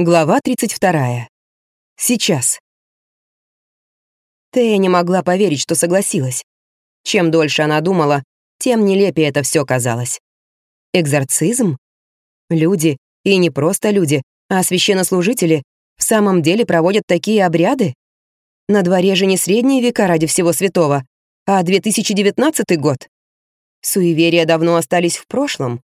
Глава 32. Сейчас. Тея не могла поверить, что согласилась. Чем дольше она думала, тем нелепее это все казалось. Экзорцизм? Люди, и не просто люди, а священнослужители, в самом деле проводят такие обряды? На дворе же не средние века ради всего святого, а 2019 год. Суеверия давно остались в прошлом.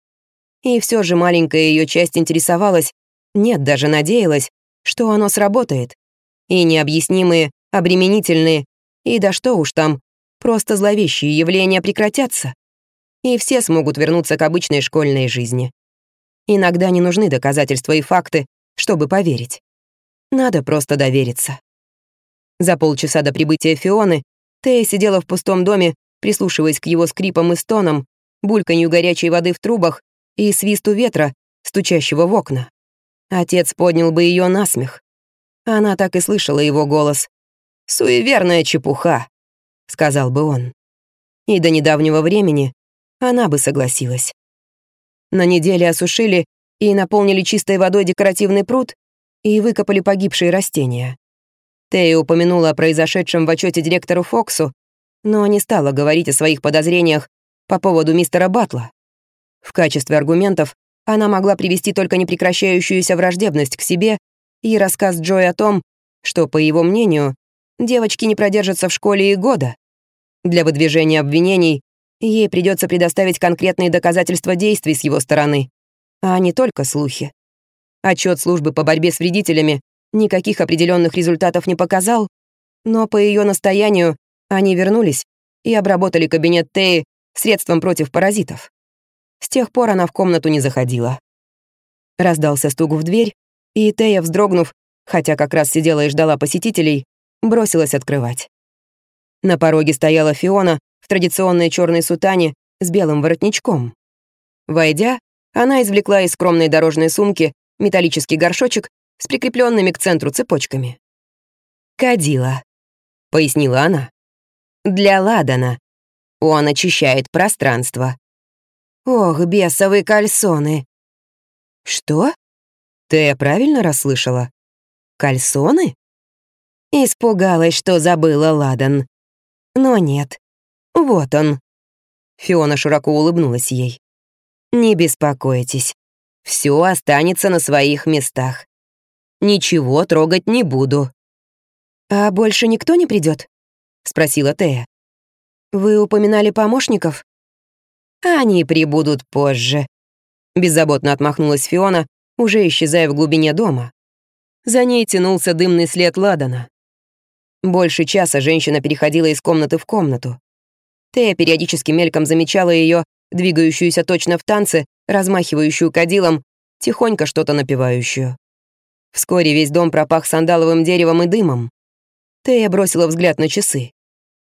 И все же маленькая ее часть интересовалась, нет, даже надеялась, что оно сработает. И необъяснимые, обременительные, и да что уж там, просто зловещие явления прекратятся. И все смогут вернуться к обычной школьной жизни. Иногда не нужны доказательства и факты, чтобы поверить. Надо просто довериться. За полчаса до прибытия Фионы Тея сидела в пустом доме, прислушиваясь к его скрипам и стонам, бульканью горячей воды в трубах и свисту ветра, стучащего в окна. Отец поднял бы ее на смех. Она так и слышала его голос. «Суеверная чепуха», — сказал бы он. И до недавнего времени она бы согласилась. На неделе осушили и наполнили чистой водой декоративный пруд и выкопали погибшие растения. Тея упомянула о произошедшем в отчете директору Фоксу, но не стала говорить о своих подозрениях по поводу мистера Батла. В качестве аргументов она могла привести только непрекращающуюся враждебность к себе и рассказ Джой о том, что, по его мнению, девочки не продержатся в школе и года. Для выдвижения обвинений ей придется предоставить конкретные доказательства действий с его стороны, а не только слухи. Отчет службы по борьбе с вредителями никаких определенных результатов не показал, но по ее настоянию они вернулись и обработали кабинет Теи средством против паразитов. С тех пор она в комнату не заходила. Раздался стук в дверь, и Тея, вздрогнув, хотя как раз сидела и ждала посетителей, бросилась открывать. На пороге стояла Фиона в традиционной черной сутане с белым воротничком. Войдя, она извлекла из скромной дорожной сумки металлический горшочек с прикрепленными к центру цепочками. «Кадила», — пояснила она. «Для Ладана. Он очищает пространство. Ох, бесовые кальсоны. Что? Ты правильно расслышала? Кальсоны? Испугалась, что забыла Ладан. Но нет. Вот он. Фиона широко улыбнулась ей. Не беспокойтесь. Все останется на своих местах. Ничего трогать не буду. А больше никто не придет? спросила Тея. Вы упоминали помощников? Они прибудут позже. Беззаботно отмахнулась Фиона, уже исчезая в глубине дома. За ней тянулся дымный след Ладана. Больше часа женщина переходила из комнаты в комнату. Тея периодически мельком замечала ее, двигающуюся точно в танце, размахивающую кадилом, тихонько что-то напевающую. Вскоре весь дом пропах сандаловым деревом и дымом. Тея бросила взгляд на часы.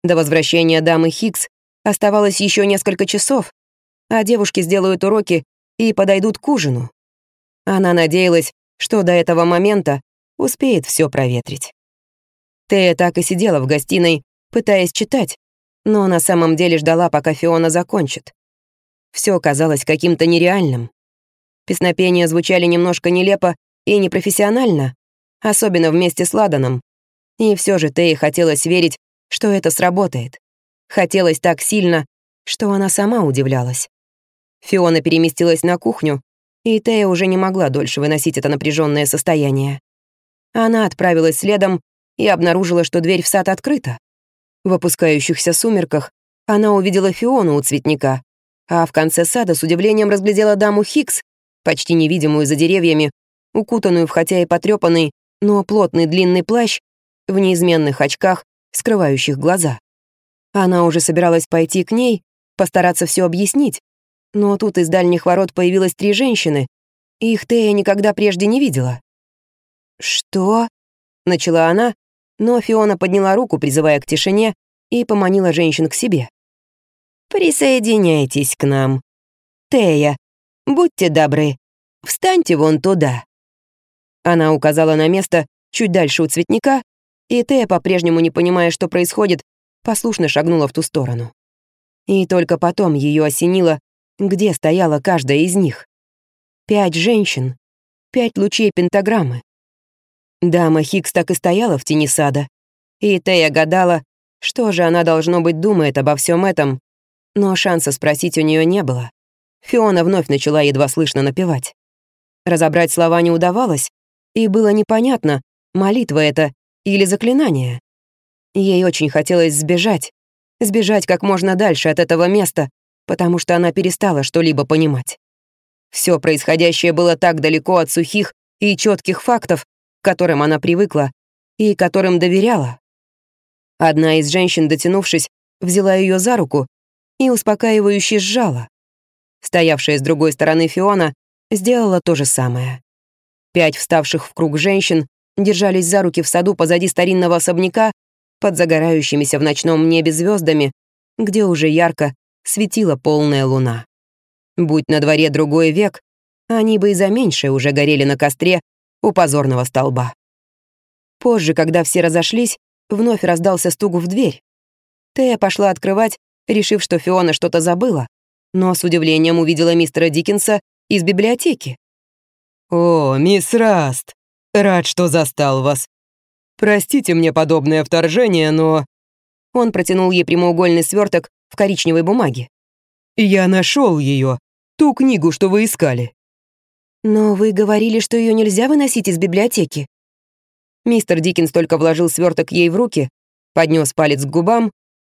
До возвращения дамы Хикс Оставалось еще несколько часов, а девушки сделают уроки и подойдут к ужину. Она надеялась, что до этого момента успеет все проветрить. Тея так и сидела в гостиной, пытаясь читать, но на самом деле ждала, пока Фиона закончит. Все казалось каким-то нереальным. Песнопения звучали немножко нелепо и непрофессионально, особенно вместе с Ладаном. И все же Тее хотелось верить, что это сработает. Хотелось так сильно, что она сама удивлялась. Фиона переместилась на кухню, и Тея уже не могла дольше выносить это напряженное состояние. Она отправилась следом и обнаружила, что дверь в сад открыта. В опускающихся сумерках она увидела Фиону у цветника, а в конце сада с удивлением разглядела даму Хикс, почти невидимую за деревьями, укутанную в хотя и потрепанный, но плотный длинный плащ, в неизменных очках, скрывающих глаза. Она уже собиралась пойти к ней, постараться все объяснить, но тут из дальних ворот появилось три женщины, их Тея никогда прежде не видела. «Что?» — начала она, но Фиона подняла руку, призывая к тишине, и поманила женщин к себе. «Присоединяйтесь к нам. Тея, будьте добры, встаньте вон туда». Она указала на место чуть дальше у цветника, и Тея, по-прежнему не понимая, что происходит, послушно шагнула в ту сторону. И только потом ее осенило, где стояла каждая из них. Пять женщин. Пять лучей пентаграммы. Дама Хикс так и стояла в тени сада, и Тея гадала, что же она, должно быть, думает обо всем этом, но шанса спросить у нее не было. Фиона вновь начала едва слышно напевать. Разобрать слова не удавалось, и было непонятно, молитва это или заклинание. Ей очень хотелось сбежать, сбежать как можно дальше от этого места, потому что она перестала что-либо понимать. Все происходящее было так далеко от сухих и четких фактов, к которым она привыкла и которым доверяла. Одна из женщин, дотянувшись, взяла ее за руку и успокаивающе сжала. Стоявшая с другой стороны Фиона сделала то же самое. Пять вставших в круг женщин держались за руки в саду позади старинного особняка под загорающимися в ночном небе звездами, где уже ярко светила полная луна. Будь на дворе другой век, они бы и за меньшее уже горели на костре у позорного столба. Позже, когда все разошлись, вновь раздался стук в дверь. Тея пошла открывать, решив, что Фиона что-то забыла, но с удивлением увидела мистера Диккенса из библиотеки. «О, мисс Раст, рад, что застал вас. Простите мне подобное вторжение, но...» Он протянул ей прямоугольный сверток в коричневой бумаге. «Я нашел ее, ту книгу, что вы искали». «Но вы говорили, что ее нельзя выносить из библиотеки». Мистер Диккенс только вложил сверток ей в руки, поднес палец к губам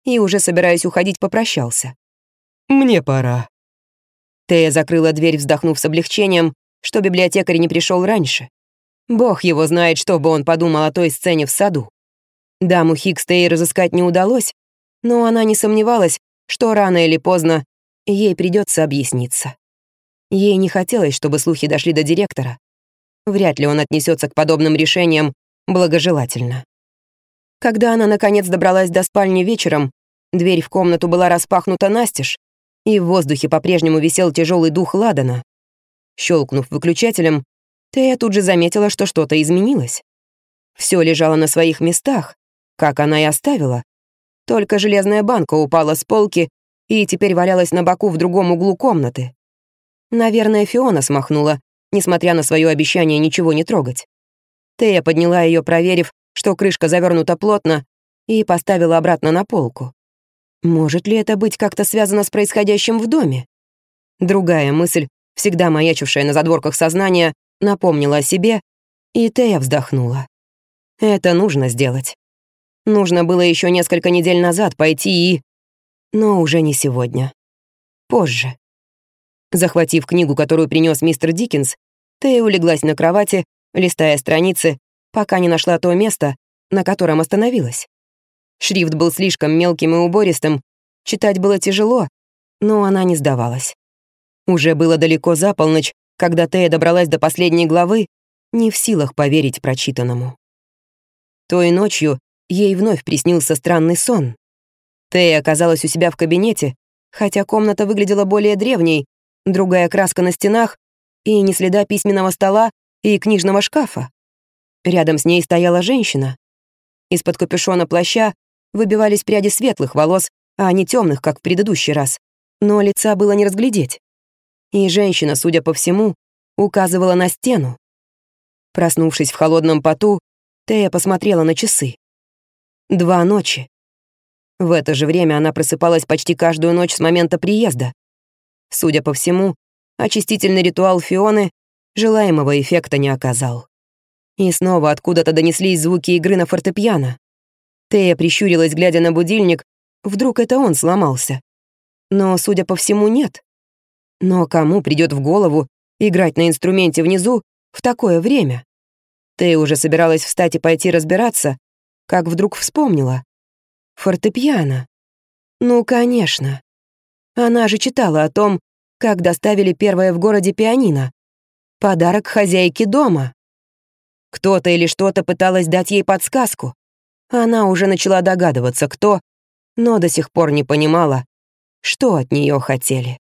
и, уже собираясь уходить, попрощался. «Мне пора». Тея закрыла дверь, вздохнув с облегчением, что библиотекарь не пришел раньше. Бог его знает, что бы он подумал о той сцене в саду. Даму Хикс Тей разыскать не удалось, но она не сомневалась, что рано или поздно ей придется объясниться. Ей не хотелось, чтобы слухи дошли до директора. Вряд ли он отнесется к подобным решениям благожелательно. Когда она, наконец, добралась до спальни вечером, дверь в комнату была распахнута настежь, и в воздухе по-прежнему висел тяжелый дух Ладана. Щелкнув выключателем, Тея тут же заметила, что что-то изменилось. Все лежало на своих местах, как она и оставила. Только железная банка упала с полки и теперь валялась на боку в другом углу комнаты. Наверное, Фиона смахнула, несмотря на свое обещание ничего не трогать. Тея подняла ее, проверив, что крышка завернута плотно, и поставила обратно на полку. Может ли это быть как-то связано с происходящим в доме? Другая мысль, всегда маячившая на задворках сознания, напомнила о себе, и Тея вздохнула. Это нужно сделать. Нужно было еще несколько недель назад пойти и... Но уже не сегодня. Позже. Захватив книгу, которую принес мистер Диккенс, Тея улеглась на кровати, листая страницы, пока не нашла то место, на котором остановилась. Шрифт был слишком мелким и убористым, читать было тяжело, но она не сдавалась. Уже было далеко за полночь, когда Тея добралась до последней главы, не в силах поверить прочитанному. Той ночью ей вновь приснился странный сон. Тея оказалась у себя в кабинете, хотя комната выглядела более древней, другая краска на стенах и не следа письменного стола и книжного шкафа. Рядом с ней стояла женщина. Из-под капюшона плаща выбивались пряди светлых волос, а не темных, как в предыдущий раз. Но лица было не разглядеть. И женщина, судя по всему, указывала на стену. Проснувшись в холодном поту, Тея посмотрела на часы. Два ночи. В это же время она просыпалась почти каждую ночь с момента приезда. Судя по всему, очистительный ритуал Фионы желаемого эффекта не оказал. И снова откуда-то донеслись звуки игры на фортепиано. Тея прищурилась, глядя на будильник, вдруг это он сломался. Но, судя по всему, нет. Но кому придет в голову играть на инструменте внизу в такое время? Тея уже собиралась встать и пойти разбираться, как вдруг вспомнила. Фортепиано. Ну, конечно. Она же читала о том, как доставили первое в городе пианино. Подарок хозяйке дома. Кто-то или что-то пыталось дать ей подсказку. Она уже начала догадываться, кто, но до сих пор не понимала, что от нее хотели.